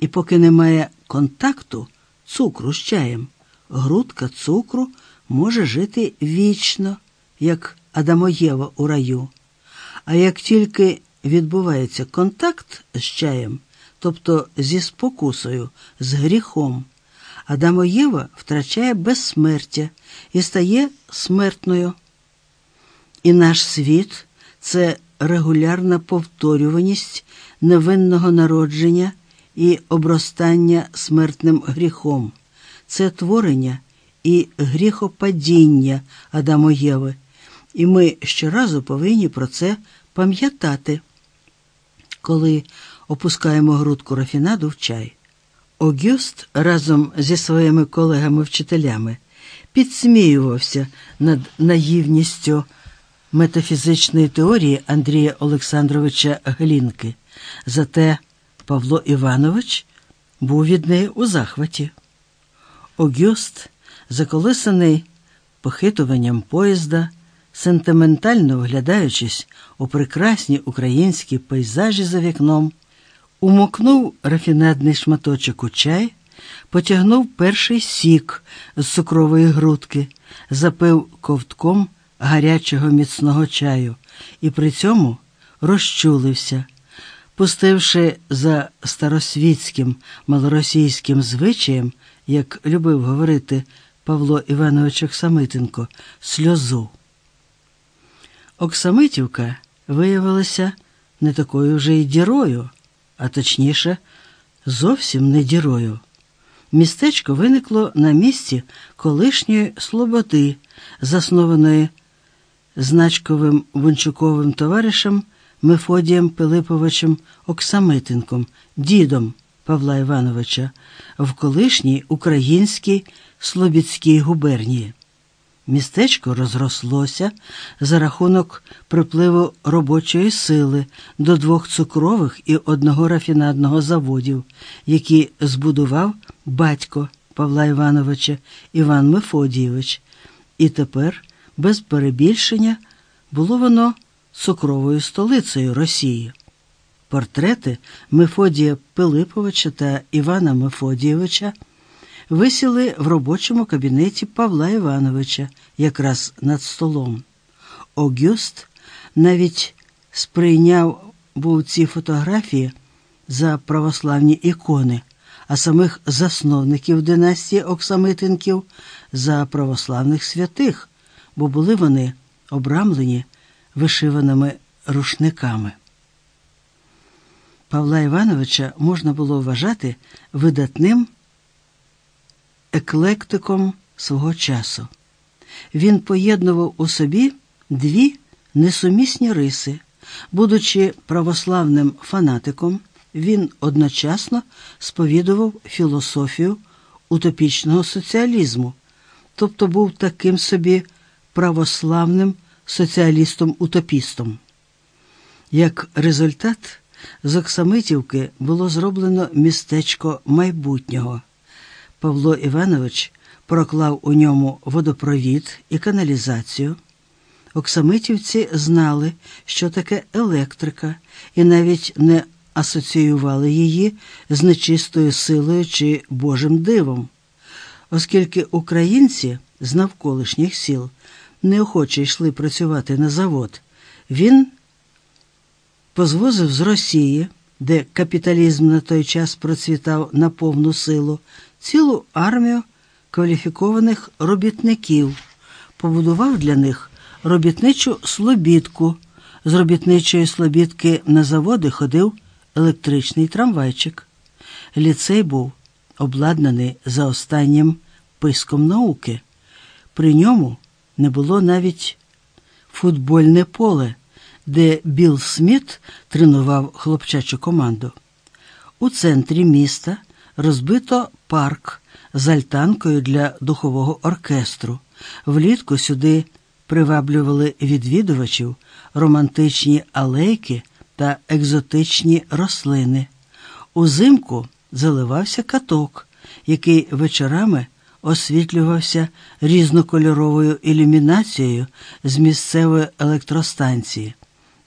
І поки немає контакту цукру з чаєм, грудка цукру може жити вічно, як Адамоєва у раю. А як тільки відбувається контакт з чаєм, тобто зі спокусою, з гріхом, Адамоєва втрачає безсмертя і стає смертною. І наш світ це регулярна повторюваність невинного народження і обростання смертним гріхом, це творення і гріхопадіння Адамоєви, і ми щоразу повинні про це пам'ятати, коли опускаємо грудку рафінаду в чай. Огюст разом зі своїми колегами-вчителями підсміювався над наївністю метафізичної теорії Андрія Олександровича Глінки. Зате Павло Іванович був від неї у захваті. Огюст, заколисаний похитуванням поїзда, сентиментально вглядаючись у прекрасні українські пейзажі за вікном, умокнув рафінадний шматочок у чай, потягнув перший сік з цукрової грудки, запив ковтком гарячого міцного чаю і при цьому розчулився, пустивши за старосвітським малоросійським звичаєм, як любив говорити Павло Іванович Оксамитенко, сльозу. Оксамитівка виявилася не такою вже й дірою, а точніше, зовсім не дірою. Містечко виникло на місці колишньої слободи, заснованої значковим Вончуковим товаришем Мефодієм Пилиповичем Оксамитенком, дідом Павла Івановича, в колишній українській Слобідській губернії. Містечко розрослося за рахунок припливу робочої сили до двох цукрових і одного рафінадного заводів, які збудував батько Павла Івановича Іван Мефодійович. І тепер, без перебільшення, було воно цукровою столицею Росії. Портрети Мефодія Пилиповича та Івана Мефодійовича висіли в робочому кабінеті Павла Івановича якраз над столом. Огюст навіть сприйняв був ці фотографії за православні ікони, а самих засновників династії Оксамитинків за православних святих, бо були вони обрамлені вишиваними рушниками. Павла Івановича можна було вважати видатним еклектиком свого часу. Він поєднував у собі дві несумісні риси. Будучи православним фанатиком, він одночасно сповідував філософію утопічного соціалізму, тобто був таким собі православним соціалістом-утопістом. Як результат, з Оксамитівки було зроблено містечко майбутнього. Павло Іванович проклав у ньому водопровід і каналізацію. Оксамитівці знали, що таке електрика, і навіть не асоціювали її з нечистою силою чи Божим дивом, оскільки українці з навколишніх сіл неохоче йшли працювати на завод, він позвозив з Росії, де капіталізм на той час процвітав на повну силу, цілу армію кваліфікованих робітників, побудував для них робітничу слобідку. З робітничої слобідки на заводи ходив електричний трамвайчик. Ліцей був обладнаний за останнім писком науки. При ньому не було навіть футбольне поле, де Білл Сміт тренував хлопчачу команду. У центрі міста розбито парк з альтанкою для духового оркестру. Влітку сюди приваблювали відвідувачів романтичні алейки та екзотичні рослини. Узимку заливався каток, який вечорами освітлювався різнокольоровою ілюмінацією з місцевої електростанції,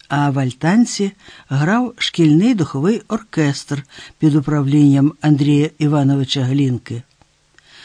а в альтанці грав шкільний духовий оркестр під управлінням Андрія Івановича Глінки.